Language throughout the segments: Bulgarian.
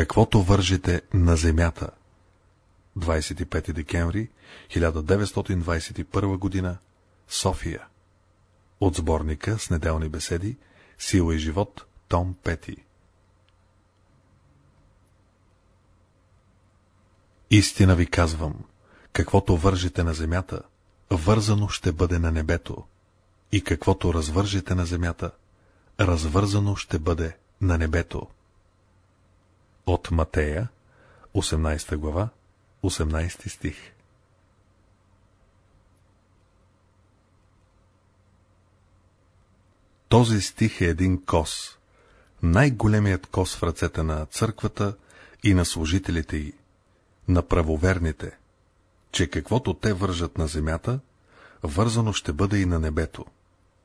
Каквото вържите на земята. 25 декември 1921 година София От сборника с неделни беседи Сила и живот, том 5 Истина ви казвам, каквото вържите на земята, вързано ще бъде на небето, и каквото развържите на земята, развързано ще бъде на небето. От Матея, 18 глава, 18 стих Този стих е един кос, най-големият кос в ръцете на църквата и на служителите й, на правоверните, че каквото те вържат на земята, вързано ще бъде и на небето,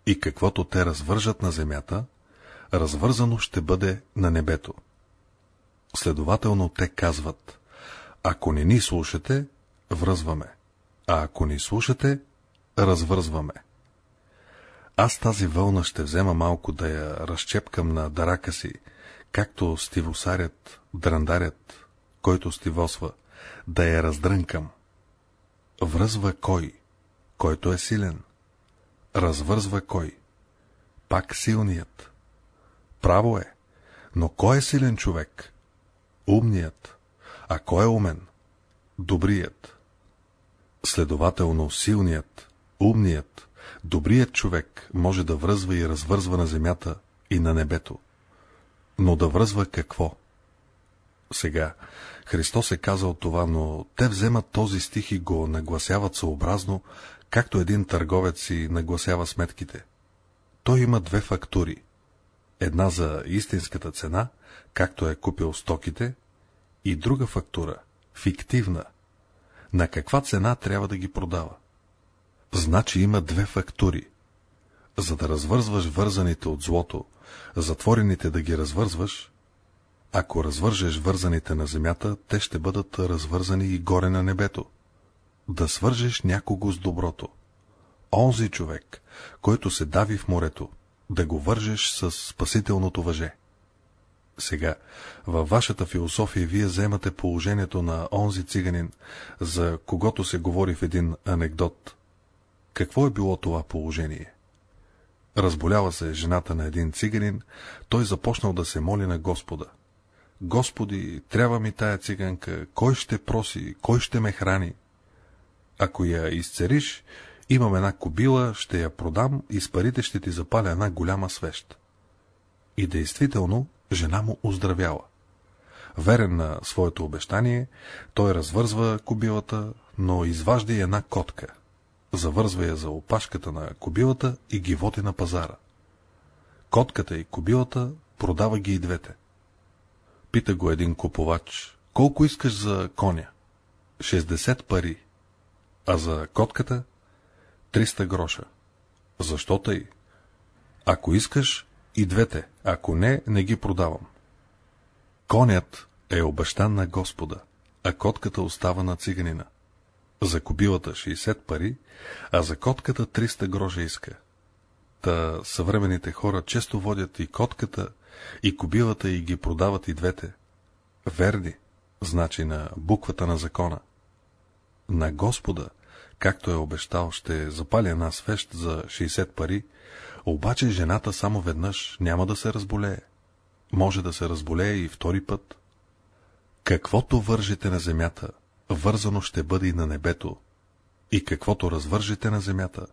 и каквото те развържат на земята, развързано ще бъде на небето. Следователно те казват, ако не ни слушате, връзваме, а ако ни слушате, развързваме. Аз тази вълна ще взема малко да я разчепкам на дарака си, както стивосарят, драндарят, който стивосва, да я раздрънкам. Връзва кой? Който е силен. Развързва кой? Пак силният. Право е. Но кой е силен човек? Умният. А кой е умен? Добрият. Следователно, силният, умният, добрият човек може да връзва и развързва на земята и на небето. Но да връзва какво? Сега, Христос е казал това, но те вземат този стих и го нагласяват съобразно, както един търговец си нагласява сметките. Той има две фактури. Една за истинската цена, както е купил стоките, и друга фактура, фиктивна, на каква цена трябва да ги продава. Значи има две фактури. За да развързваш вързаните от злото, затворените да ги развързваш, ако развържеш вързаните на земята, те ще бъдат развързани и горе на небето. Да свържеш някого с доброто. Онзи човек, който се дави в морето, да го вържеш с спасителното въже. Сега, във вашата философия вие вземате положението на онзи циганин, за когото се говори в един анекдот. Какво е било това положение? Разболява се жената на един циганин, той започнал да се моли на Господа. Господи, трябва ми тая циганка, кой ще проси, кой ще ме храни? Ако я изцериш, имам една кобила, ще я продам и с парите ще ти запаля една голяма свещ. И действително, жена му оздравяла. Верен на своето обещание, той развързва кобилата, но изважда и една котка. Завързва я за опашката на кобилата и ги води на пазара. Котката и кобилата продава ги и двете. Пита го един купувач, колко искаш за коня? 60 пари. А за котката? 300 гроша. Защо тъй? Ако искаш, и двете, ако не, не ги продавам. Конят е обещан на Господа, а котката остава на циганина. За кобилата 60 пари, а за котката 300 грожа иска. Та съвременните хора често водят и котката, и кобилата и ги продават и двете. Верни, значи на буквата на закона. На Господа, както е обещал, ще запали една свещ за 60 пари, обаче жената само веднъж няма да се разболее. Може да се разболее и втори път. Каквото вържите на земята, вързано ще бъде и на небето, и каквото развържите на земята,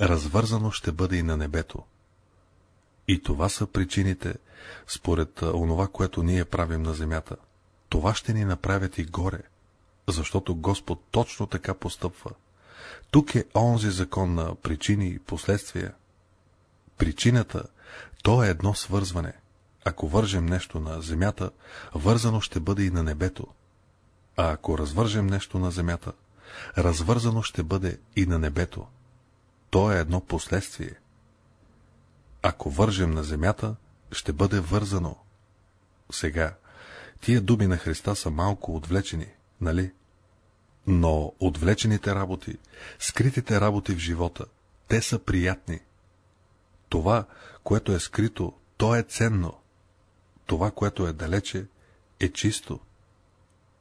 развързано ще бъде и на небето. И това са причините, според онова, което ние правим на земята. Това ще ни направят и горе, защото Господ точно така постъпва. Тук е онзи закон на причини и последствия. Причината, то е едно свързване. Ако вържем нещо на земята, вързано ще бъде и на небето. А ако развържем нещо на земята, развързано ще бъде и на небето. То е едно последствие. Ако вържем на земята, ще бъде вързано. Сега, тия думи на Христа са малко отвлечени, нали? Но отвлечените работи, скритите работи в живота, те са приятни. Това, което е скрито, то е ценно. Това, което е далече, е чисто.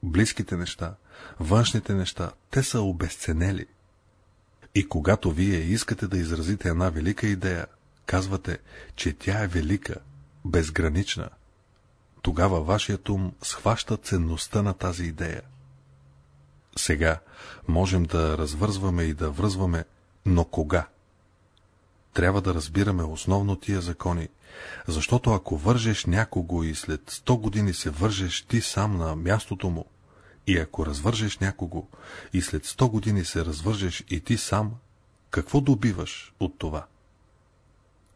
Близките неща, външните неща, те са обесценели. И когато вие искате да изразите една велика идея, казвате, че тя е велика, безгранична, тогава вашият ум схваща ценността на тази идея. Сега можем да развързваме и да връзваме, но кога? Трябва да разбираме основно тия закони, защото ако вържеш някого и след 100 години се вържеш ти сам на мястото му, и ако развържеш някого и след 100 години се развържеш и ти сам, какво добиваш от това?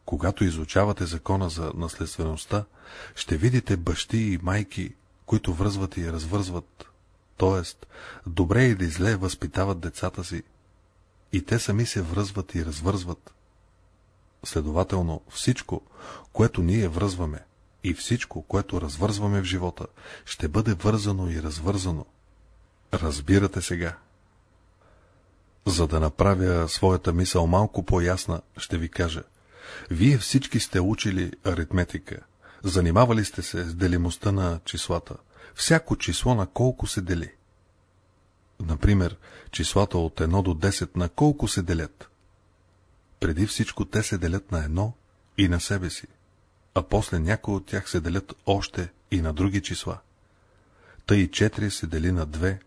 Когато изучавате закона за наследствеността, ще видите бащи и майки, които връзват и развързват, т.е. добре или зле възпитават децата си, и те сами се връзват и развързват. Следователно, всичко, което ние връзваме, и всичко, което развързваме в живота, ще бъде вързано и развързано. Разбирате сега. За да направя своята мисъл малко по-ясна, ще ви кажа. Вие всички сте учили аритметика. Занимавали сте се с делимостта на числата. Всяко число на колко се дели. Например, числата от 1 до 10 на колко се делят. Преди всичко те се делят на едно и на себе си, а после някои от тях се делят още и на други числа. Тъй 4 се дели на 2,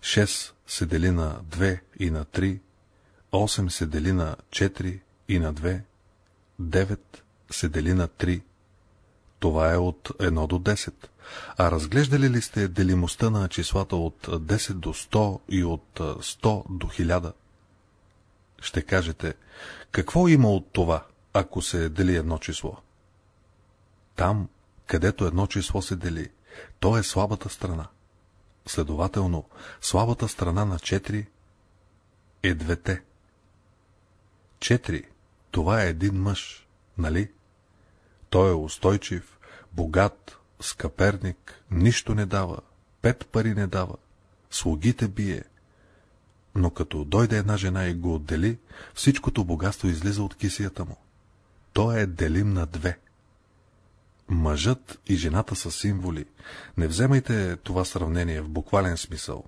6 се дели на 2 и на 3, 8 се дели на 4 и на 2, 9 се дели на 3. Това е от 1 до 10. А разглеждали ли сте делимостта на числата от 10 до 100 и от 100 до 1000? Ще кажете, какво има от това, ако се дели едно число? Там, където едно число се дели, то е слабата страна. Следователно, слабата страна на 4 е двете. 4. Това е един мъж, нали? Той е устойчив, богат, скъперник, нищо не дава, пет пари не дава, слугите бие. Но като дойде една жена и го отдели, всичкото богатство излиза от кисията му. Той е делим на две. Мъжът и жената са символи. Не вземайте това сравнение в буквален смисъл.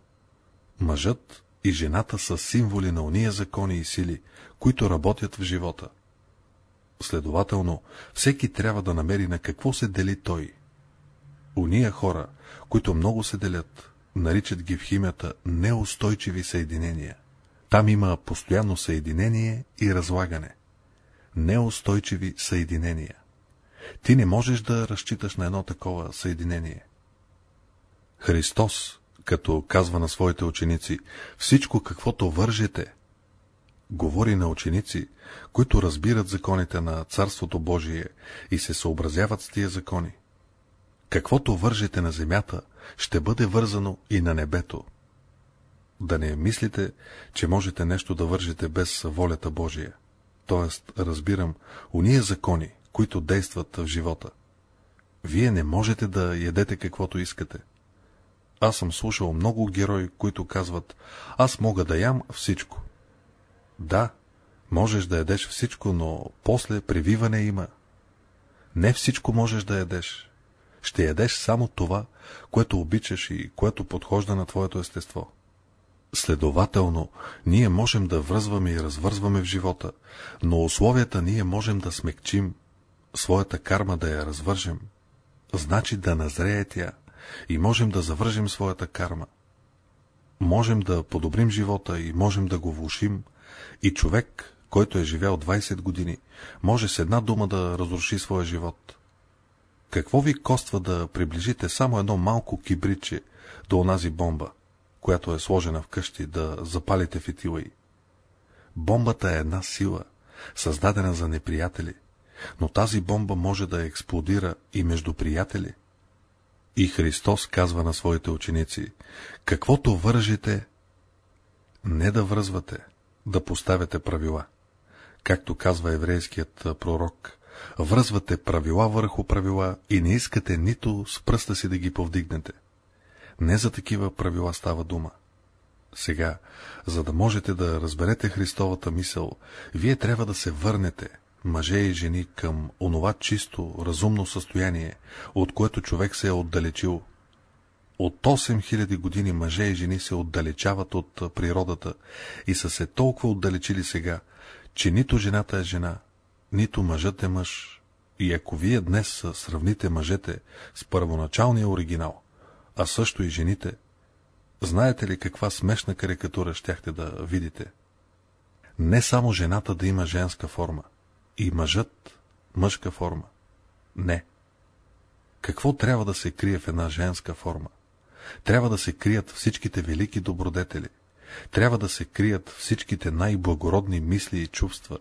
Мъжът и жената са символи на уния закони и сили, които работят в живота. Следователно, всеки трябва да намери на какво се дели той. Уния хора, които много се делят, наричат ги в химията неустойчиви съединения. Там има постоянно съединение и разлагане. Неустойчиви съединения. Ти не можеш да разчиташ на едно такова съединение. Христос, като казва на своите ученици, всичко каквото вържете, говори на ученици, които разбират законите на Царството Божие и се съобразяват с тия закони. Каквото вържете на земята, ще бъде вързано и на небето. Да не мислите, че можете нещо да вържете без волята Божия. Тоест, разбирам, уния закони, които действат в живота. Вие не можете да ядете каквото искате. Аз съм слушал много герои, които казват, аз мога да ям всичко. Да, можеш да ядеш всичко, но после прививане има. Не всичко можеш да ядеш. Ще ядеш само това, което обичаш и което подхожда на твоето естество. Следователно, ние можем да връзваме и развързваме в живота, но условията ние можем да смекчим, своята карма да я развържем, значи да назрее тя и можем да завържем своята карма. Можем да подобрим живота и можем да го влушим, и човек, който е живял 20 години, може с една дума да разруши своя живот. Какво ви коства да приближите само едно малко кибриче до онази бомба, която е сложена вкъщи, да запалите фитила й? Бомбата е една сила, създадена за неприятели, но тази бомба може да експлодира и между приятели. И Христос казва на своите ученици, каквото вържите, не да връзвате, да поставяте правила. Както казва еврейският пророк, връзвате правила върху правила и не искате нито с пръста си да ги повдигнете. Не за такива правила става дума. Сега, за да можете да разберете Христовата мисъл, вие трябва да се върнете, мъже и жени, към онова чисто, разумно състояние, от което човек се е отдалечил, От 8000 години мъже и жени се отдалечават от природата и са се толкова отдалечили сега, че нито жената е жена, нито мъжът е мъж. И ако вие днес сравните мъжете с първоначалния оригинал, а също и жените, знаете ли каква смешна карикатура щяхте да видите? Не само жената да има женска форма, и мъжът мъжка форма. Не. Какво трябва да се крие в една женска форма? Трябва да се крият всичките велики добродетели. Трябва да се крият всичките най-благородни мисли и чувства.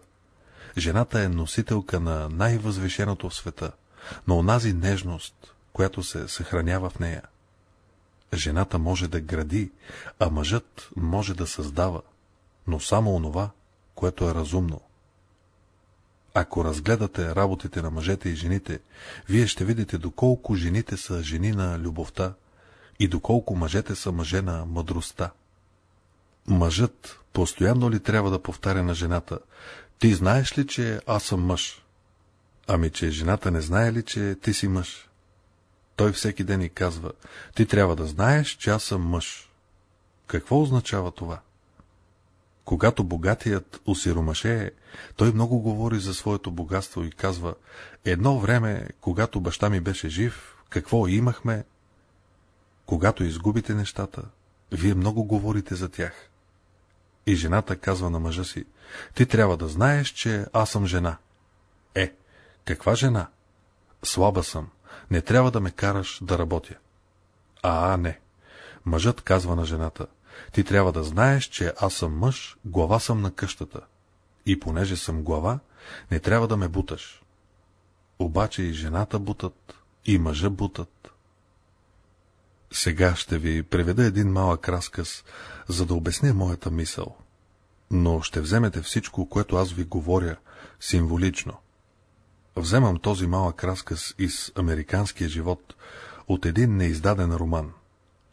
Жената е носителка на най-възвишеното в света, на онази нежност, която се съхранява в нея. Жената може да гради, а мъжът може да създава, но само онова, което е разумно. Ако разгледате работите на мъжете и жените, вие ще видите доколко жените са жени на любовта и доколко мъжете са мъже на мъдростта. Мъжът постоянно ли трябва да повтаря на жената, ти знаеш ли, че аз съм мъж? Ами, че жената не знае ли, че ти си мъж? Той всеки ден ни казва, ти трябва да знаеш, че аз съм мъж. Какво означава това? Когато богатият осиромаше, той много говори за своето богатство и казва, едно време, когато баща ми беше жив, какво имахме? Когато изгубите нещата, вие много говорите за тях. И жената казва на мъжа си, ти трябва да знаеш, че аз съм жена. Е, каква жена? Слаба съм, не трябва да ме караш да работя. А, не. Мъжът казва на жената, ти трябва да знаеш, че аз съм мъж, глава съм на къщата. И понеже съм глава, не трябва да ме буташ. Обаче и жената бутат, и мъжа бутат. Сега ще ви преведа един малък разказ, за да обясня моята мисъл. Но ще вземете всичко, което аз ви говоря, символично. Вземам този малък разказ из американския живот от един неиздаден роман,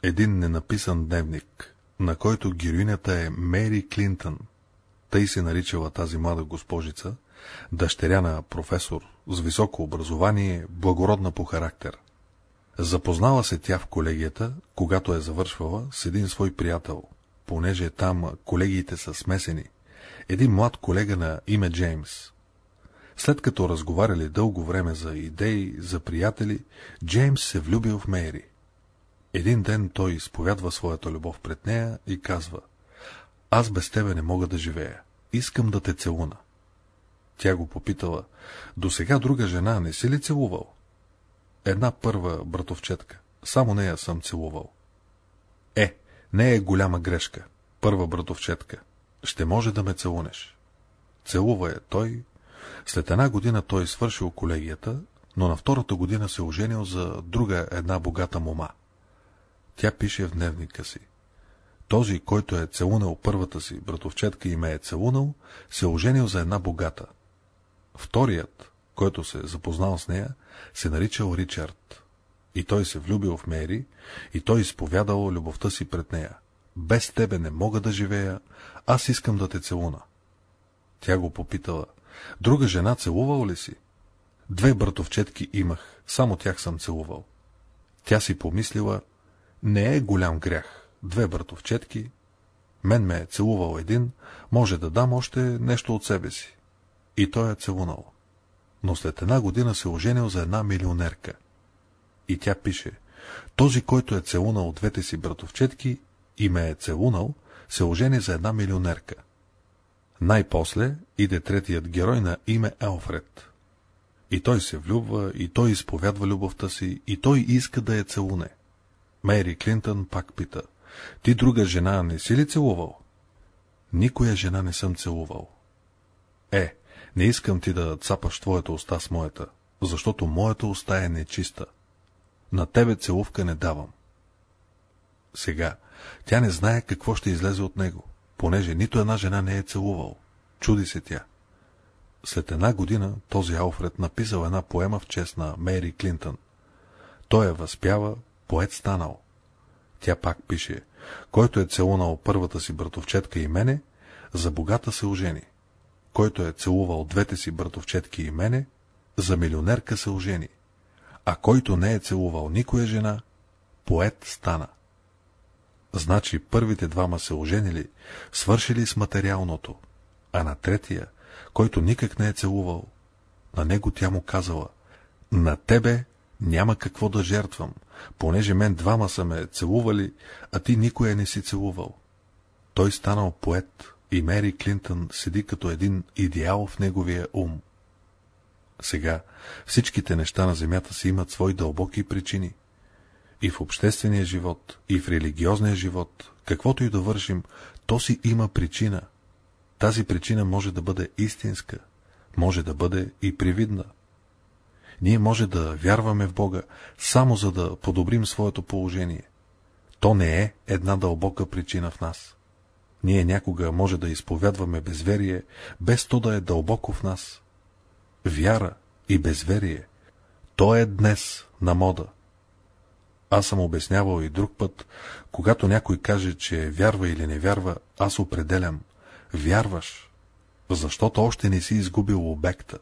един ненаписан дневник, на който героинята е Мери Клинтън. Тъй се наричала тази млада госпожица, дъщеря на професор, с високо образование, благородна по характер. Запознала се тя в колегията, когато е завършвала с един свой приятел, понеже там колегиите са смесени, един млад колега на име Джеймс. След като разговаряли дълго време за идеи, за приятели, Джеймс се влюбил в Мери. Един ден той изповядва своята любов пред нея и казва Аз без тебе не мога да живея. Искам да те целуна. Тя го попитала До сега друга жена не си ли целувал? Една първа братовчетка. Само нея съм целувал. Е, не е голяма грешка. Първа братовчетка. Ще може да ме целунеш. Целува е той. След една година той свършил колегията, но на втората година се оженил за друга една богата мома. Тя пише в дневника си. Този, който е целунал първата си братовчетка и ме е целунал, се оженил за една богата. Вторият, който се е запознал с нея, се наричал Ричард. И той се влюбил в Мери, и той изповядал любовта си пред нея. Без тебе не мога да живея, аз искам да те целуна. Тя го попитала. Друга жена целувал ли си? Две братовчетки имах, само тях съм целувал. Тя си помислила, не е голям грях. Две братовчетки. Мен ме е целувал един, може да дам още нещо от себе си. И той е целунал. Но след една година се оженил за една милионерка. И тя пише, този, който е целунал двете си братовчетки и ме е целунал, се ожени за една милионерка. Най-после иде третият герой на име Елфред. И той се влюбва, и той изповядва любовта си, и той иска да я целуне. Мери Клинтън пак пита. Ти друга жена не си ли целувал? Никоя жена не съм целувал. Е, не искам ти да цапаш твоята уста с моята, защото моята уста е нечиста. На тебе целувка не давам. Сега, тя не знае какво ще излезе от него, понеже нито една жена не е целувал. Чуди се тя. След една година този Алфред написал една поема в чест на Мери Клинтън. Той я възпява, поет станал. Тя пак пише, който е целунал първата си братовчетка и мене, за богата се ожени. Който е целувал двете си братовчетки и мене, за милионерка се ожени. А който не е целувал никоя жена, поет стана. Значи първите двама се оженили, свършили с материалното, а на третия, който никак не е целувал, на него тя му казала, на тебе няма какво да жертвам, понеже мен двама са ме целували, а ти никоя не си целувал. Той станал поет и Мери Клинтън седи като един идеал в неговия ум. Сега всичките неща на земята си имат свои дълбоки причини. И в обществения живот, и в религиозния живот, каквото и да вършим, то си има причина. Тази причина може да бъде истинска, може да бъде и привидна. Ние може да вярваме в Бога, само за да подобрим своето положение. То не е една дълбока причина в нас. Ние някога може да изповядваме безверие, без то да е дълбоко в нас. Вяра и безверие, то е днес на мода. Аз съм обяснявал и друг път, когато някой каже, че вярва или не вярва, аз определям. Вярваш, защото още не си изгубил обекта.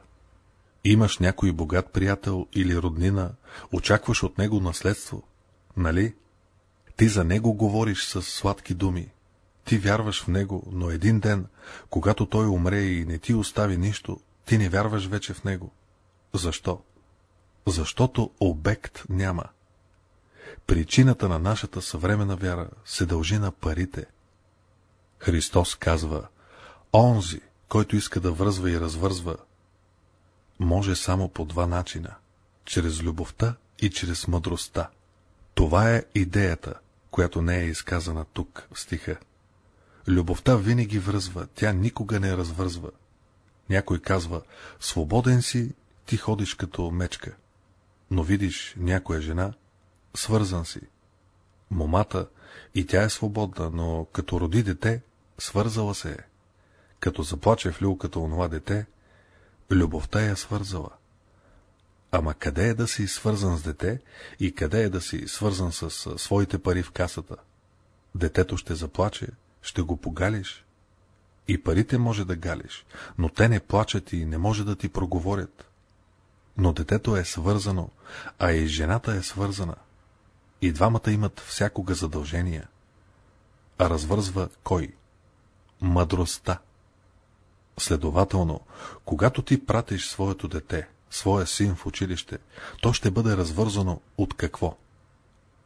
Имаш някой богат приятел или роднина, очакваш от него наследство, нали? Ти за него говориш с сладки думи. Ти вярваш в него, но един ден, когато той умре и не ти остави нищо, ти не вярваш вече в него. Защо? Защото обект няма. Причината на нашата съвременна вяра се дължи на парите. Христос казва, онзи, който иска да връзва и развързва, може само по два начина – чрез любовта и чрез мъдростта. Това е идеята, която не е изказана тук в стиха. Любовта винаги връзва, тя никога не развързва. Някой казва, свободен си, ти ходиш като мечка. Но видиш някоя жена, свързан си. Момата и тя е свободна, но като роди дете, свързала се е. Като заплаче в люлката онова дете, любовта я свързала. Ама къде е да си свързан с дете и къде е да си свързан с своите пари в касата? Детето ще заплаче, ще го погалиш. И парите може да галиш, но те не плачат и не може да ти проговорят. Но детето е свързано, а и жената е свързана. И двамата имат всякога задължения. А развързва кой? Мъдростта. Следователно, когато ти пратиш своето дете, своя син в училище, то ще бъде развързано от какво?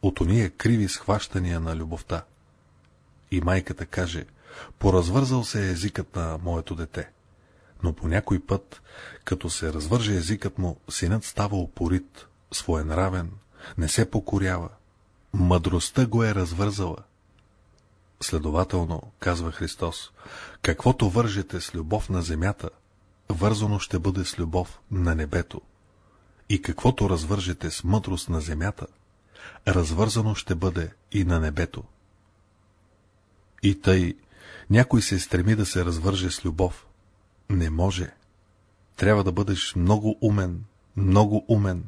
От ония криви схващания на любовта. И майката каже, поразвързал се е езикът на моето дете. Но по някой път, като се развърже езикът му, синът става опорит, своенравен, не се покорява. Мъдростта го е развързала. Следователно, казва Христос, каквото вържете с любов на земята, вързано ще бъде с любов на небето. И каквото развържете с мъдрост на земята, развързано ще бъде и на небето. И тъй, някой се стреми да се развърже с любов. Не може. Трябва да бъдеш много умен, много умен.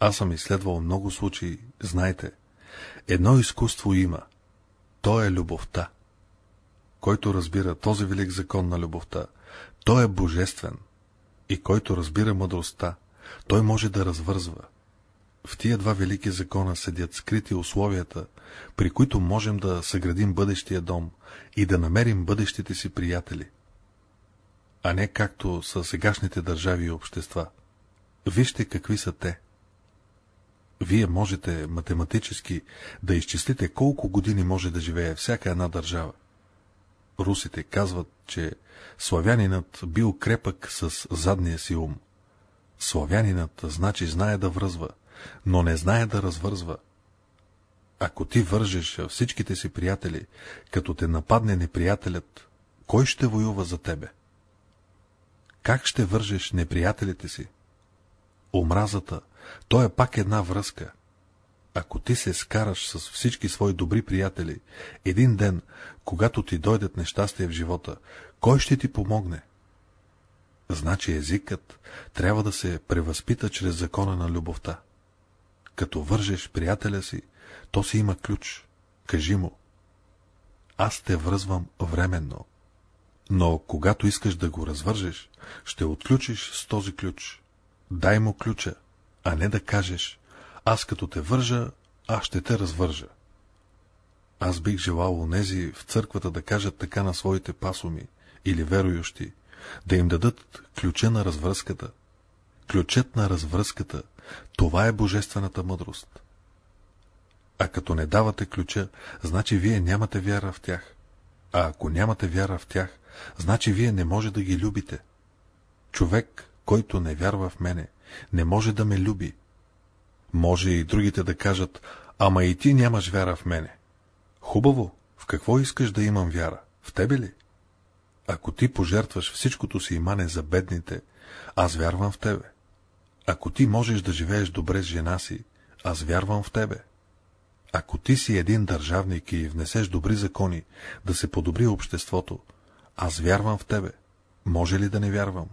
Аз съм изследвал много случаи, знайте. Едно изкуство има. То е любовта. Който разбира този велик закон на любовта, той е божествен. И който разбира мъдростта, той може да развързва. В тия два велики закона седят скрити условията, при които можем да съградим бъдещия дом и да намерим бъдещите си приятели. А не както са сегашните държави и общества. Вижте какви са те. Вие можете математически да изчислите колко години може да живее всяка една държава. Русите казват, че славянинът бил крепък с задния си ум. Славянинът значи знае да връзва, но не знае да развързва. Ако ти вържеш всичките си приятели, като те нападне неприятелят, кой ще воюва за тебе? Как ще вържеш неприятелите си? Омразата, то е пак една връзка. Ако ти се скараш с всички свои добри приятели, един ден, когато ти дойдат нещастия в живота, кой ще ти помогне? Значи езикът трябва да се превъзпита чрез закона на любовта. Като вържеш приятеля си, то си има ключ. Кажи му. Аз те връзвам временно. Но когато искаш да го развържеш, ще отключиш с този ключ. Дай му ключа, а не да кажеш, аз като те вържа, аз ще те развържа. Аз бих желал онези в църквата да кажат така на своите пасоми или верующи, да им дадат ключа на развръзката. Ключът на развръзката, това е божествената мъдрост. А като не давате ключа, значи вие нямате вяра в тях. А ако нямате вяра в тях, значи вие не може да ги любите. Човек, който не вярва в мене, не може да ме люби. Може и другите да кажат, ама и ти нямаш вяра в мене. Хубаво, в какво искаш да имам вяра? В тебе ли? Ако ти пожертваш всичкото си имане за бедните, аз вярвам в тебе. Ако ти можеш да живееш добре с жена си, аз вярвам в тебе. Ако ти си един държавник и внесеш добри закони, да се подобри обществото, аз вярвам в тебе. Може ли да не вярвам?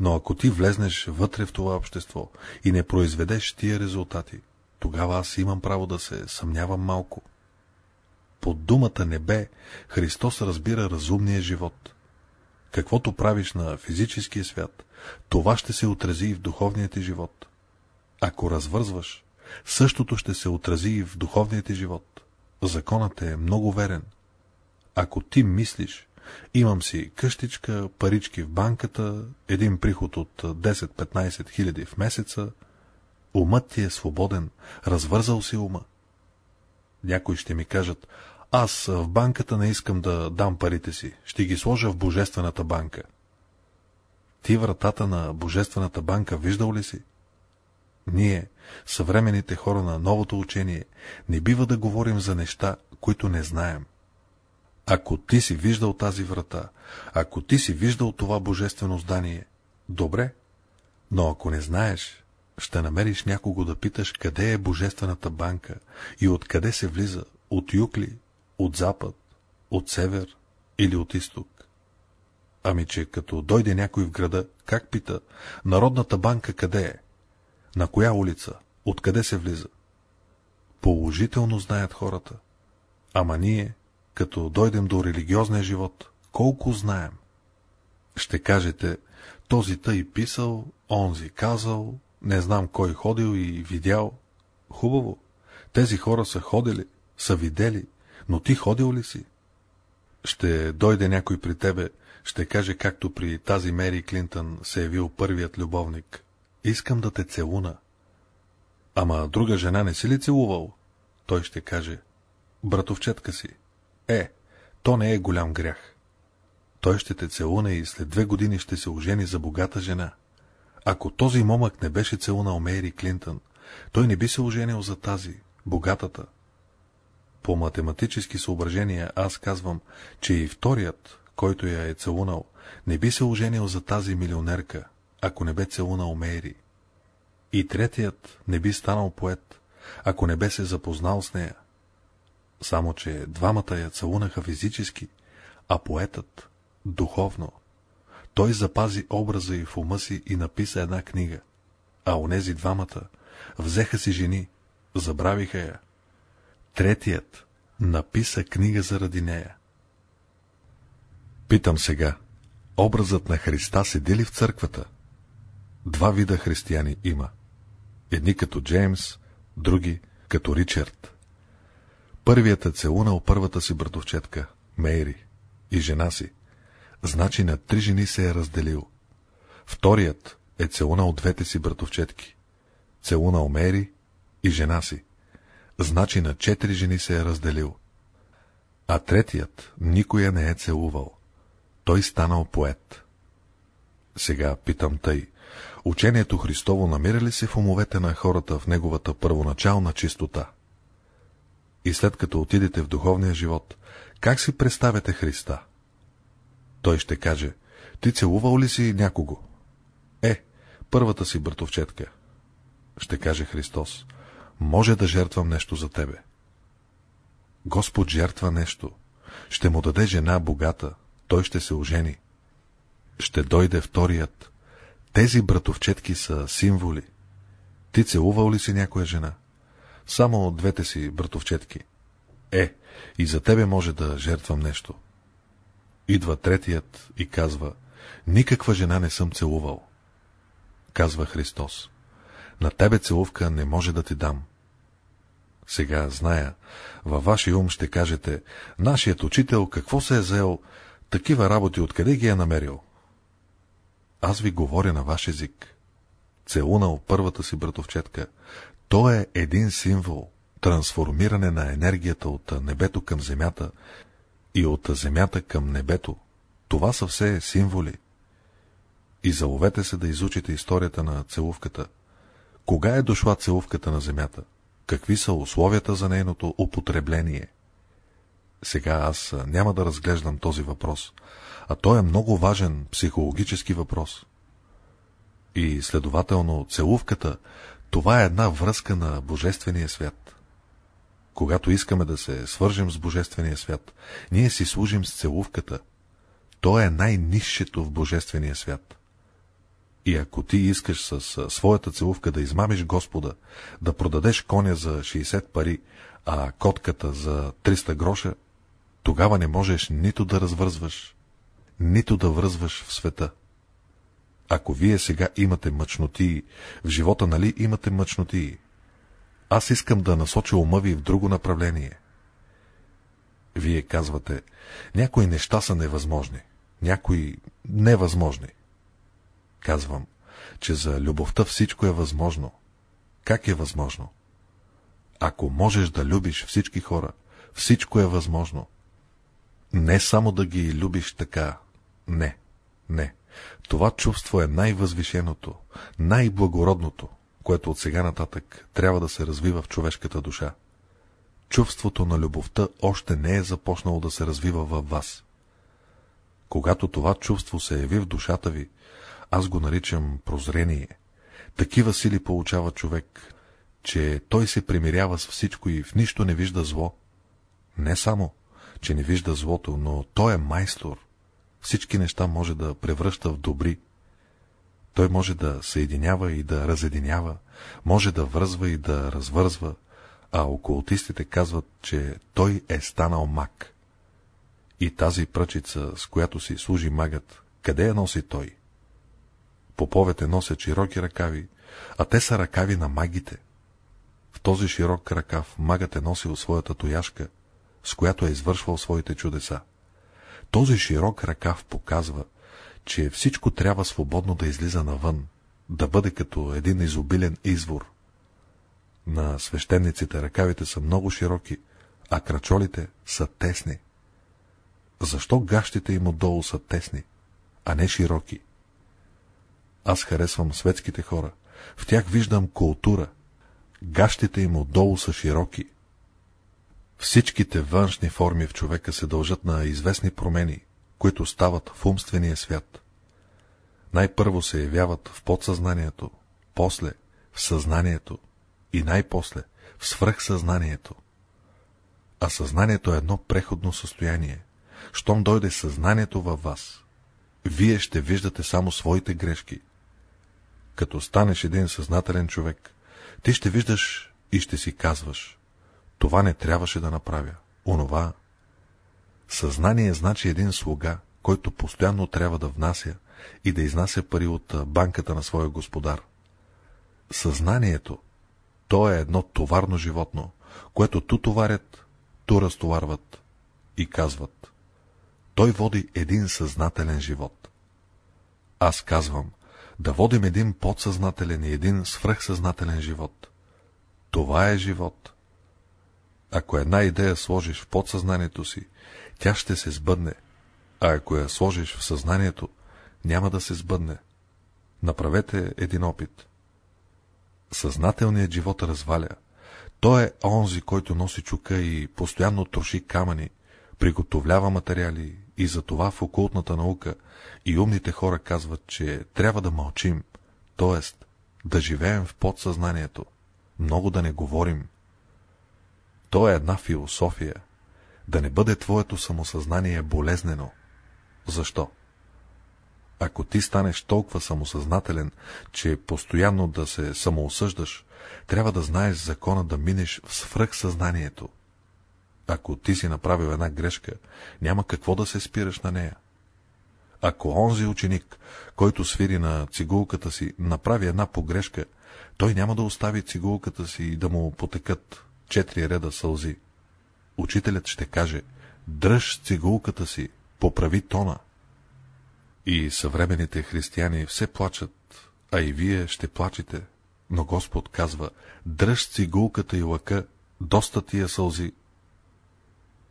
Но ако ти влезнеш вътре в това общество и не произведеш тия резултати, тогава аз имам право да се съмнявам малко. Под думата небе Христос разбира разумния живот. Каквото правиш на физическия свят, това ще се отрази и в духовния ти живот. Ако развързваш, същото ще се отрази и в духовния ти живот. Законът е много верен. Ако ти мислиш, имам си къщичка, парички в банката, един приход от 10-15 хиляди в месеца, умът ти е свободен, развързал си ума. Някои ще ми кажат, аз в банката не искам да дам парите си, ще ги сложа в Божествената банка. Ти вратата на Божествената банка виждал ли си? Ние, съвременните хора на новото учение, не бива да говорим за неща, които не знаем. Ако ти си виждал тази врата, ако ти си виждал това божествено здание, добре, но ако не знаеш, ще намериш някого да питаш къде е божествената банка и откъде се влиза, от юг ли, от запад, от север или от изток. Ами, че като дойде някой в града, как пита, Народната банка къде е? На коя улица? Откъде се влиза? Положително знаят хората. Ама ние, като дойдем до религиозния живот, колко знаем? Ще кажете, този тъй писал, онзи казал, не знам кой ходил и видял. Хубаво, тези хора са ходили, са видели, но ти ходил ли си? Ще дойде някой при тебе, ще каже, както при тази Мери Клинтън се е явил първият любовник. Искам да те целуна. Ама друга жена не си ли целувал? Той ще каже. Братовчетка си. Е, то не е голям грях. Той ще те целуна и след две години ще се ожени за богата жена. Ако този момък не беше целунал Мери Клинтън, той не би се оженил за тази, богатата. По математически съображения аз казвам, че и вторият, който я е целунал, не би се оженил за тази милионерка, ако не бе целунал Мейри. И третият не би станал поет, ако не бе се запознал с нея. Само, че двамата я целунаха физически, а поетът — духовно. Той запази образа и в ума си и написа една книга, а онези двамата взеха си жени, забравиха я. Третият написа книга заради нея. Питам сега, образът на Христа седи ли в църквата? Два вида християни има. Едни като Джеймс, други като Ричард. Първият е целунал първата си братовчетка, Мейри, и жена си. Значи на три жени се е разделил. Вторият е целунал двете си братовчетки. Целунал Мейри и жена си. Значи на четири жени се е разделил. А третият никоя не е целувал. Той станал поет. Сега питам тъй. Учението Христово намира ли се в умовете на хората в неговата първоначална чистота? И след като отидете в духовния живот, как си представяте Христа? Той ще каже, ти целувал ли си някого? Е, първата си братовчетка. Ще каже Христос, може да жертвам нещо за тебе. Господ жертва нещо. Ще му даде жена богата, той ще се ожени. Ще дойде вторият. Тези братовчетки са символи. Ти целувал ли си някоя жена? Само двете си братовчетки. Е, и за тебе може да жертвам нещо. Идва третият и казва, никаква жена не съм целувал. Казва Христос, на тебе целувка не може да ти дам. Сега зная, във вашия ум ще кажете, нашият учител какво се е взел, такива работи откъде ги е намерил? Аз ви говоря на ваш език. Целунал първата си братовчетка. То е един символ, трансформиране на енергията от небето към земята и от земята към небето. Това са все символи. И заловете се да изучите историята на целувката. Кога е дошла целувката на земята? Какви са условията за нейното употребление? Сега аз няма да разглеждам този въпрос, а той е много важен психологически въпрос. И следователно целувката, това е една връзка на Божествения свят. Когато искаме да се свържем с Божествения свят, ние си служим с целувката. То е най-низшето в Божествения свят. И ако ти искаш с своята целувка да измамиш Господа, да продадеш коня за 60 пари, а котката за 300 гроша, тогава не можеш нито да развързваш, нито да връзваш в света. Ако вие сега имате мъчноти, в живота нали имате мъчноти? Аз искам да насоча ума ви в друго направление. Вие казвате, някои неща са невъзможни, някои невъзможни. Казвам, че за любовта всичко е възможно. Как е възможно? Ако можеш да любиш всички хора, всичко е възможно. Не само да ги любиш така. Не, не. Това чувство е най-възвишеното, най-благородното, което от сега нататък трябва да се развива в човешката душа. Чувството на любовта още не е започнало да се развива във вас. Когато това чувство се яви в душата ви, аз го наричам прозрение. Такива сили получава човек, че той се примирява с всичко и в нищо не вижда зло. Не само, че не вижда злото, но той е майстор. Всички неща може да превръща в добри. Той може да съединява и да разединява, може да връзва и да развързва, а окултистите казват, че той е станал маг. И тази пръчица, с която си служи магът, къде я носи той? Поповете носят широки ръкави, а те са ръкави на магите. В този широк ръкав магът е носил своята тояшка, с която е извършвал своите чудеса. Този широк ръкав показва, че всичко трябва свободно да излиза навън, да бъде като един изобилен извор. На свещениците ръкавите са много широки, а крачолите са тесни. Защо гащите им отдолу са тесни, а не широки? Аз харесвам светските хора. В тях виждам култура. Гащите им отдолу са широки. Всичките външни форми в човека се дължат на известни промени, които стават в умствения свят. Най-първо се явяват в подсъзнанието, после в съзнанието и най-после в свръхсъзнанието. А съзнанието е едно преходно състояние. Щом дойде съзнанието във вас, вие ще виждате само своите грешки, като станеш един съзнателен човек, ти ще виждаш и ще си казваш, това не трябваше да направя, онова. Съзнание значи един слуга, който постоянно трябва да внася и да изнася пари от банката на своя господар. Съзнанието, то е едно товарно животно, което ту товарят, ту разтоварват и казват. Той води един съзнателен живот. Аз казвам, да водим един подсъзнателен и един свръхсъзнателен живот. Това е живот. Ако една идея сложиш в подсъзнанието си, тя ще се сбъдне, а ако я сложиш в съзнанието, няма да се сбъдне. Направете един опит. Съзнателният живот разваля. Той е онзи, който носи чука и постоянно троши камъни, приготовлява материали и за това в окултната наука и умните хора казват, че трябва да мълчим, т.е. да живеем в подсъзнанието, много да не говорим. То е една философия, да не бъде твоето самосъзнание болезнено. Защо? Ако ти станеш толкова самосъзнателен, че постоянно да се самоосъждаш, трябва да знаеш закона да минеш в свръхсъзнанието. Ако ти си направил една грешка, няма какво да се спираш на нея. Ако онзи ученик, който свири на цигулката си, направи една погрешка, той няма да остави цигулката си и да му потекат четири реда сълзи. Учителят ще каже, дръж цигулката си, поправи тона. И съвременните християни все плачат, а и вие ще плачете, но Господ казва, дръж цигулката и лъка, доста тия сълзи.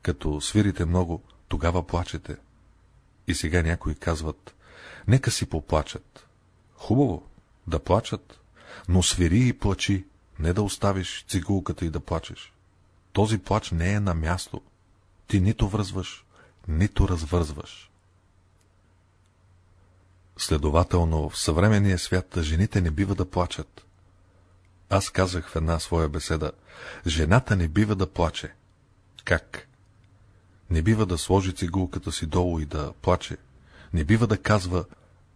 Като свирите много, тогава плачете. И сега някои казват, нека си поплачат. Хубаво, да плачат, но свири и плачи, не да оставиш цигулката и да плачеш. Този плач не е на място. Ти нито връзваш, нито развързваш. Следователно, в съвременния свят жените не бива да плачат. Аз казах в една своя беседа, жената не бива да плаче. Как? Не бива да сложи цигулката си долу и да плаче. Не бива да казва,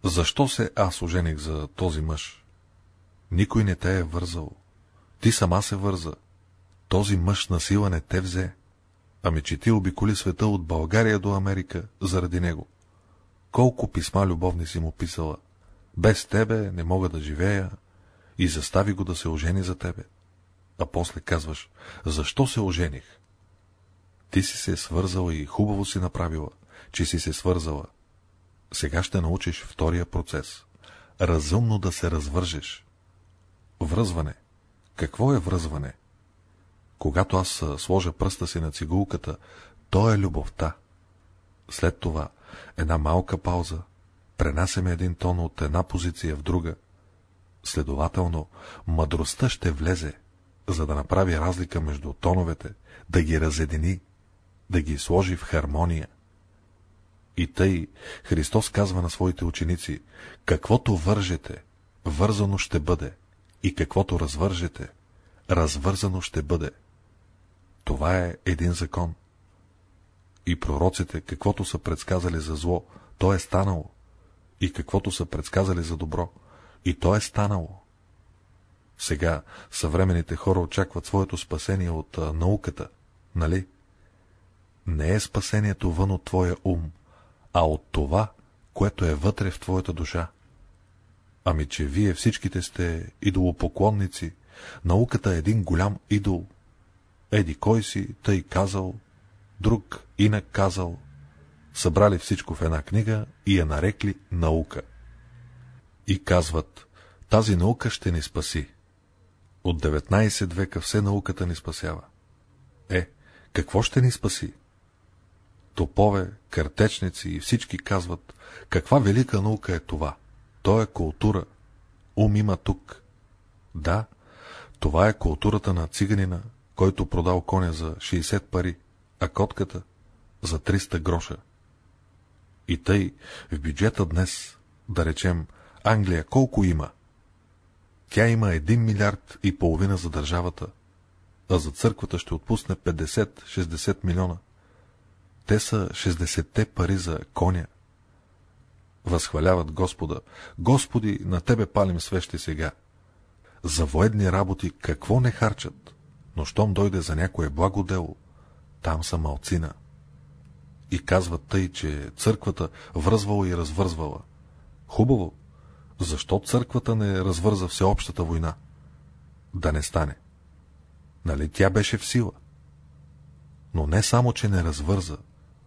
защо се аз ожених за този мъж. Никой не те е вързал. Ти сама се върза. Този мъж на сила не те взе. Ами че ти обиколи света от България до Америка заради него. Колко писма любовни си му писала. Без тебе не мога да живея и застави го да се ожени за тебе. А после казваш, защо се ожених? Ти си се свързала и хубаво си направила, че си се свързала. Сега ще научиш втория процес. Разумно да се развържеш. Връзване. Какво е връзване? Когато аз сложа пръста си на цигулката, то е любовта. След това една малка пауза, пренасяме един тон от една позиция в друга. Следователно, мъдростта ще влезе, за да направи разлика между тоновете, да ги разедини, да ги сложи в хармония. И тъй Христос казва на своите ученици, каквото вържете, вързано ще бъде, и каквото развържете, развързано ще бъде. Това е един закон. И пророците, каквото са предсказали за зло, то е станало. И каквото са предсказали за добро, и то е станало. Сега съвременните хора очакват своето спасение от науката, нали? Не е спасението вън от твоя ум, а от това, което е вътре в твоята душа. Ами, че вие всичките сте идолопоклонници, науката е един голям идол. Еди кой си, тъй казал, друг инак казал, събрали всичко в една книга и я нарекли наука. И казват, тази наука ще ни спаси. От 19 века все науката ни спасява. Е, какво ще ни спаси? Топове, картечници и всички казват, каква велика наука е това. То е култура. Ум има тук. Да, това е културата на циганина, който продал коня за 60 пари, а котката за 300 гроша. И тъй, в бюджета днес, да речем, Англия колко има? Тя има 1 милиард и половина за държавата, а за църквата ще отпусне 50-60 милиона. Те са 60-те пари за коня. Възхваляват Господа. Господи, на Тебе палим свещи сега. За воедни работи какво не харчат, но щом дойде за някое благо дело, там са малцина. И казват тъй, че църквата връзвала и развързвала. Хубаво. Защо църквата не развърза всеобщата война? Да не стане. Нали тя беше в сила? Но не само, че не развърза,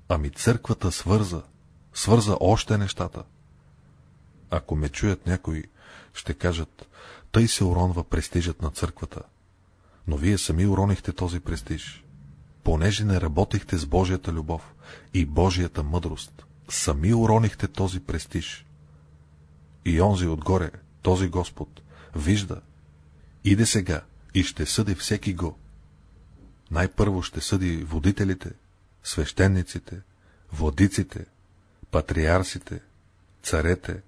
ами църквата свърза, свърза още нещата. Ако ме чуят някои, ще кажат, тъй се уронва престижът на църквата. Но вие сами уронихте този престиж, понеже не работихте с Божията любов и Божията мъдрост. Сами уронихте този престиж. И онзи отгоре, този Господ, вижда, иде сега и ще съди всеки го. Най-първо ще съди водителите, свещениците, владиците, патриарсите, царете,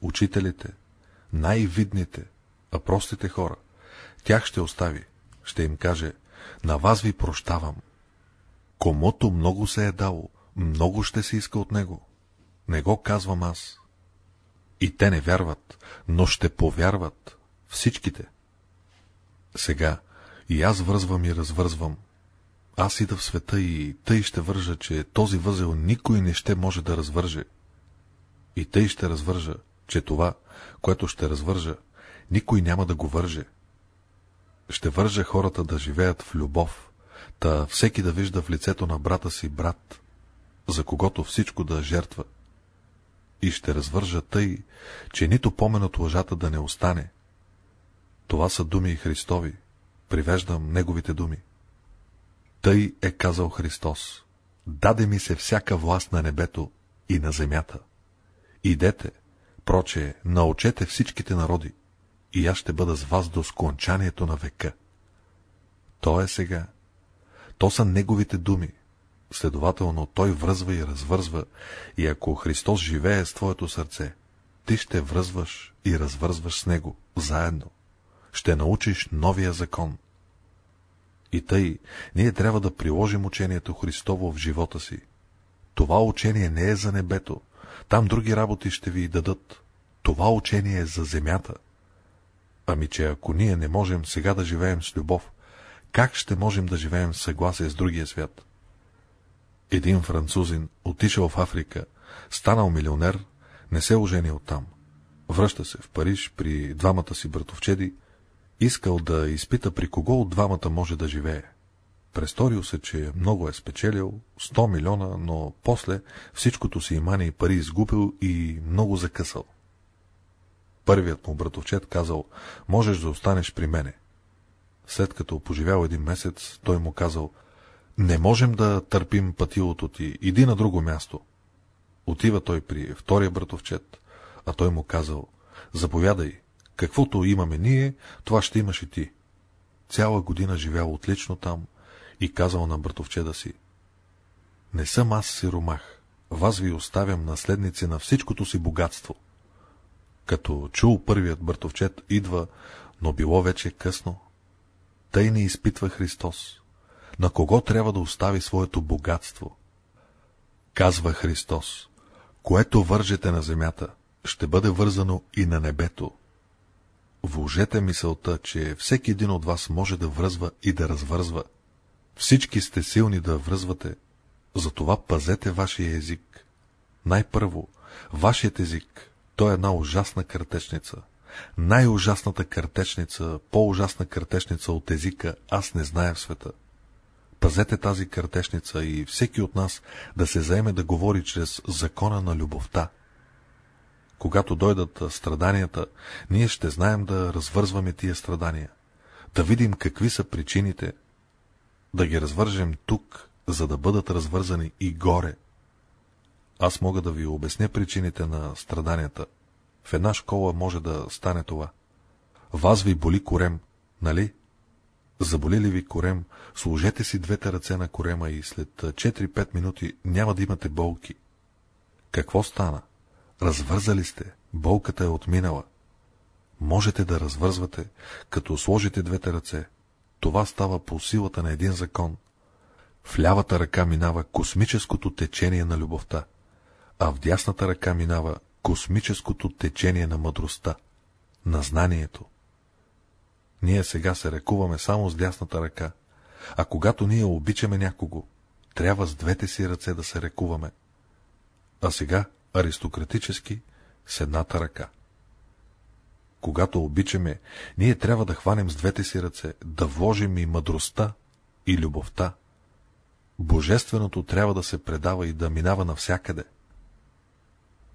учителите, най-видните, а простите хора. Тях ще остави, ще им каже, на вас ви прощавам. Комото много се е дало, много ще се иска от него. Не го казвам аз. И те не вярват, но ще повярват всичките. Сега и аз връзвам и развързвам, аз ида в света и тъй ще вържа, че този възел никой не ще може да развърже. И тъй ще развържа, че това, което ще развържа, никой няма да го върже. ще вържа хората да живеят в любов, та всеки да вижда в лицето на брата си брат, за когото всичко да жертва. И ще развържа тъй, че нито помен от лъжата да не остане. Това са думи Христови. Привеждам Неговите думи. Тъй е казал Христос. Даде ми се всяка власт на небето и на земята. Идете, проче, научете всичките народи, и аз ще бъда с вас до скончанието на века. То е сега. То са неговите думи. Следователно, той връзва и развързва, и ако Христос живее с твоето сърце, ти ще връзваш и развързваш с него, заедно. Ще научиш новия закон. И тъй, ние трябва да приложим учението Христово в живота си. Това учение не е за небето, там други работи ще ви дадат. Това учение е за земята. Ами, че ако ние не можем сега да живеем с любов, как ще можем да живеем в съгласие с другия свят? Един французин отишъл в Африка, станал милионер, не се оженил там. Връща се в Париж при двамата си братовчеди, искал да изпита при кого от двамата може да живее. Престорил се, че много е спечелил, 100 милиона, но после всичкото си имане и пари изгубил и много закъсал. Първият му братовчет казал, можеш да останеш при мене. След като поживял един месец, той му казал, не можем да търпим пътилото ти, иди на друго място. Отива той при втория братовчет, а той му казал, заповядай, каквото имаме ние, това ще имаш и ти. Цяла година живял отлично там и казал на братовчеда си, не съм аз сиромах, вас ви оставям наследници на всичкото си богатство. Като чул първият братовчет идва, но било вече късно. Тъй не изпитва Христос. На кого трябва да остави своето богатство? Казва Христос, което вържете на земята, ще бъде вързано и на небето. Вложете мисълта, че всеки един от вас може да връзва и да развързва. Всички сте силни да връзвате, затова пазете вашия език. Най-първо, вашият език, той е една ужасна картечница. Най-ужасната картечница, по-ужасна картечница от езика, аз не зная в света. Пазете тази картечница и всеки от нас да се заеме да говори чрез закона на любовта. Когато дойдат страданията, ние ще знаем да развързваме тия страдания, да видим какви са причините, да ги развържем тук, за да бъдат развързани и горе. Аз мога да ви обясня причините на страданията. В една школа може да стане това. Вас ви боли корем, нали? Заболи ли ви корем, сложете си двете ръце на корема и след 4-5 минути няма да имате болки. Какво стана? Развързали сте, болката е отминала. Можете да развързвате, като сложите двете ръце. Това става по силата на един закон. В лявата ръка минава космическото течение на любовта, а в дясната ръка минава космическото течение на мъдростта, на знанието. Ние сега се ръкуваме само с дясната ръка, а когато ние обичаме някого, трябва с двете си ръце да се ръкуваме. А сега аристократически с едната ръка. Когато обичаме, ние трябва да хванем с двете си ръце, да вложим и мъдростта, и любовта. Божественото трябва да се предава и да минава навсякъде.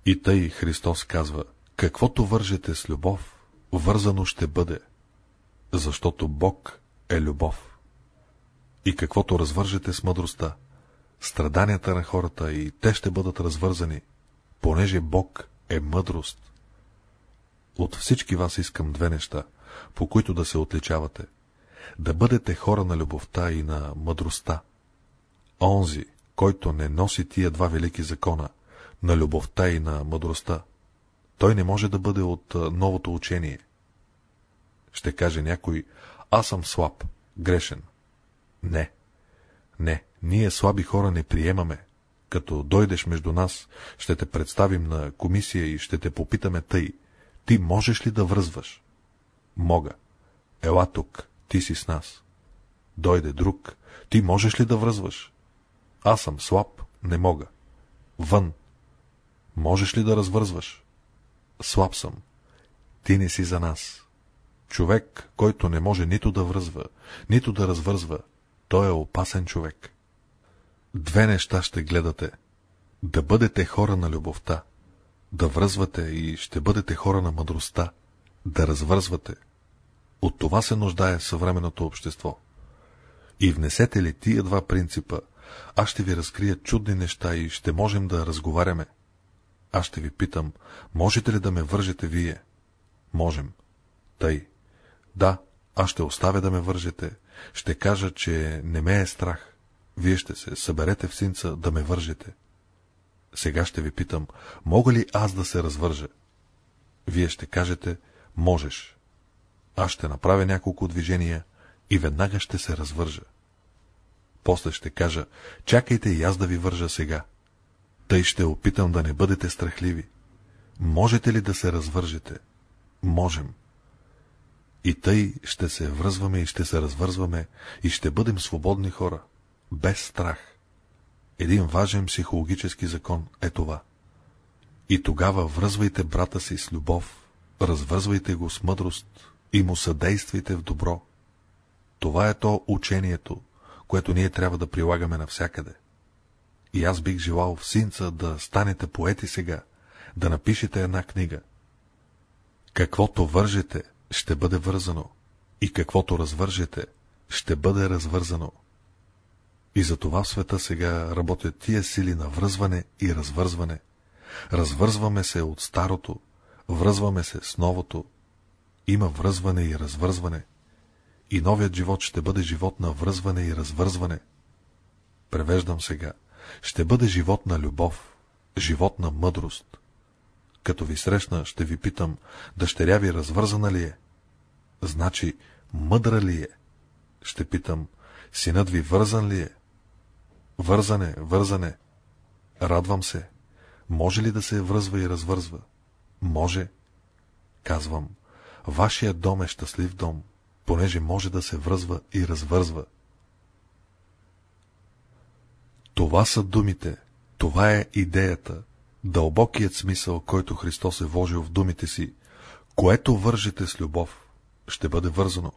И тъй Христос казва, каквото вържете с любов, вързано ще бъде, защото Бог е любов. И каквото развържете с мъдростта, страданията на хората и те ще бъдат развързани, понеже Бог е мъдрост. От всички вас искам две неща, по които да се отличавате. Да бъдете хора на любовта и на мъдростта. Онзи, който не носи тия два велики закона, на любовта и на мъдростта, той не може да бъде от новото учение. Ще каже някой, аз съм слаб, грешен. Не, не, ние слаби хора не приемаме. Като дойдеш между нас, ще те представим на комисия и ще те попитаме тъй. Ти можеш ли да връзваш? Мога. Ела тук, ти си с нас. Дойде друг, ти можеш ли да връзваш? Аз съм слаб, не мога. Вън. Можеш ли да развързваш? Слаб съм. Ти не си за нас. Човек, който не може нито да връзва, нито да развързва, той е опасен човек. Две неща ще гледате. Да бъдете хора на любовта, да връзвате и ще бъдете хора на мъдростта, да развързвате. От това се нуждае съвременното общество. И внесете ли тия два принципа, аз ще ви разкрия чудни неща и ще можем да разговаряме. Аз ще ви питам, можете ли да ме вържете вие? Можем. Тъй. Да, аз ще оставя да ме вържете. Ще кажа, че не ме е страх. Вие ще се съберете в синца да ме вържете. Сега ще ви питам, мога ли аз да се развържа? Вие ще кажете, можеш. Аз ще направя няколко движения и веднага ще се развържа. После ще кажа, чакайте и аз да ви вържа сега. Тъй ще опитам да не бъдете страхливи. Можете ли да се развържете? Можем. И тъй ще се връзваме и ще се развързваме и ще бъдем свободни хора, без страх. Един важен психологически закон е това. И тогава връзвайте брата си с любов, развързвайте го с мъдрост и му съдействайте в добро. Това е то учението, което ние трябва да прилагаме навсякъде. И аз бих желал в синца да станете поети сега, да напишете една книга. Каквото вържете, ще бъде вързано, и каквото развържете, ще бъде развързано. И за това в света сега работят тия сили на връзване и развързване. Развързваме се от старото, връзваме се с новото. Има връзване и развързване. И новият живот ще бъде живот на връзване и развързване. Превеждам сега. Ще бъде живот на любов, живот на мъдрост. Като ви срещна, ще ви питам, дъщеря ви развързана ли е? Значи, мъдра ли е? Ще питам, синът ви вързан ли е? Вързане, вързане. Радвам се. Може ли да се връзва и развързва? Може. Казвам, вашият дом е щастлив дом, понеже може да се връзва и развързва. Това са думите, това е идеята, дълбокият смисъл, който Христос е вложил в думите си, което вържете с любов, ще бъде вързано,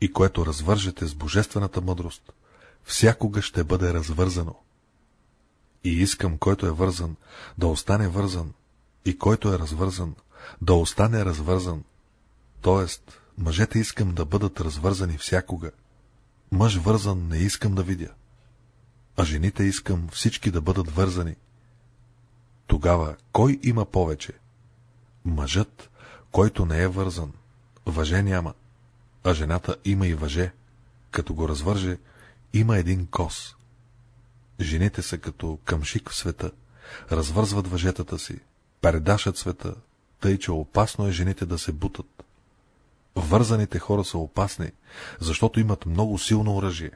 и което развържете с божествената мъдрост, всякога ще бъде развързано. И искам, който е вързан, да остане вързан, и който е развързан, да остане развързан. Тоест, мъжете искам да бъдат развързани всякога. Мъж вързан не искам да видя. А жените искам всички да бъдат вързани. Тогава кой има повече? Мъжът, който не е вързан. Въже няма. А жената има и въже. Като го развърже, има един кос. Жените са като къмшик в света, развързват въжетата си, предашат света, тъй че опасно е жените да се бутат. Вързаните хора са опасни, защото имат много силно оръжие.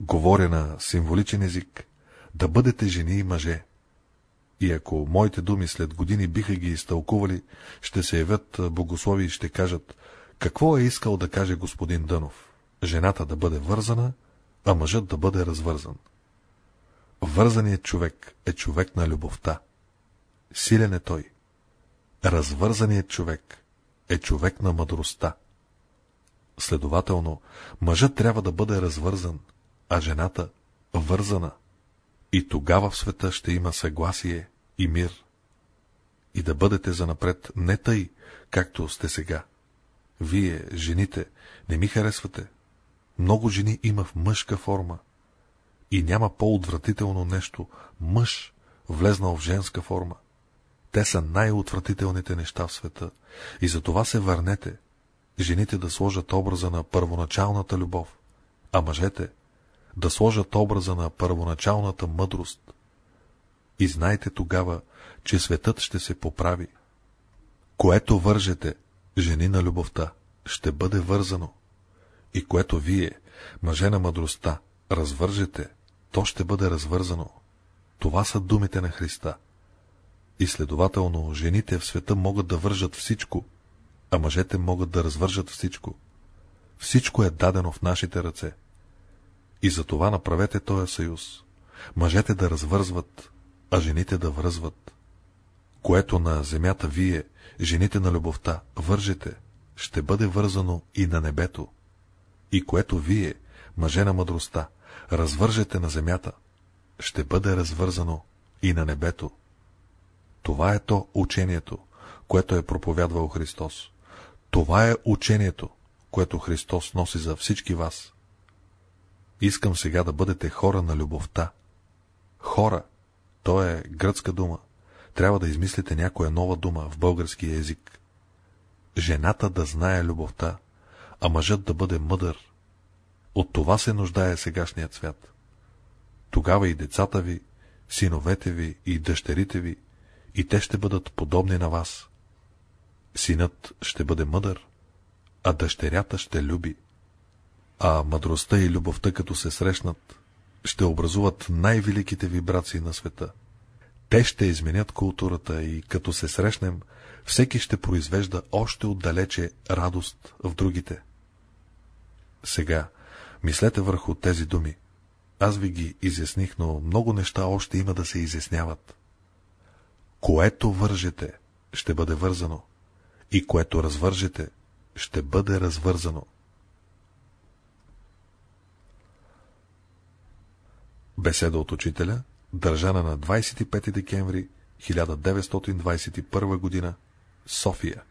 Говоря на символичен език, да бъдете жени и мъже. И ако моите думи след години биха ги изтълкували, ще се явят богослови и ще кажат, какво е искал да каже господин Дънов? Жената да бъде вързана, а мъжът да бъде развързан. Вързаният човек е човек на любовта. Силен е той. Развързаният човек е човек на мъдростта. Следователно, мъжът трябва да бъде развързан, а жената — вързана. И тогава в света ще има съгласие и мир. И да бъдете занапред не тъй, както сте сега. Вие, жените, не ми харесвате, много жени има в мъжка форма. И няма по-отвратително нещо мъж, влезнал в женска форма. Те са най-отвратителните неща в света. И за това се върнете. Жените да сложат образа на първоначалната любов, а мъжете да сложат образа на първоначалната мъдрост. И знайте тогава, че светът ще се поправи. Което вържете, жени на любовта, ще бъде вързано и което вие, мъже на мъдростта, развържете, то ще бъде развързано. Това са думите на Христа. И следователно, жените в света могат да вържат всичко, а мъжете могат да развържат всичко. Всичко е дадено в нашите ръце. И за това направете този съюз. Мъжете да развързват, а жените да връзват. Което на земята вие, жените на любовта, вържете, ще бъде вързано и на небето. И което вие, мъже на мъдростта, развържете на земята, ще бъде развързано и на небето. Това е то учението, което е проповядвал Христос. Това е учението, което Христос носи за всички вас. Искам сега да бъдете хора на любовта. Хора, то е гръцка дума. Трябва да измислите някоя нова дума в българския език. Жената да знае любовта, а мъжът да бъде мъдър. От това се нуждае сегашният свят. Тогава и децата ви, синовете ви и дъщерите ви, и те ще бъдат подобни на вас. Синът ще бъде мъдър, а дъщерята ще люби. А мъдростта и любовта, като се срещнат, ще образуват най-великите вибрации на света. Те ще изменят културата и като се срещнем, всеки ще произвежда още отдалече радост в другите. Сега, мислете върху тези думи. Аз ви ги изясних, но много неща още има да се изясняват. Което вържете, ще бъде вързано, и което развържете, ще бъде развързано. Беседа от учителя, държана на 25 декември 1921 г. София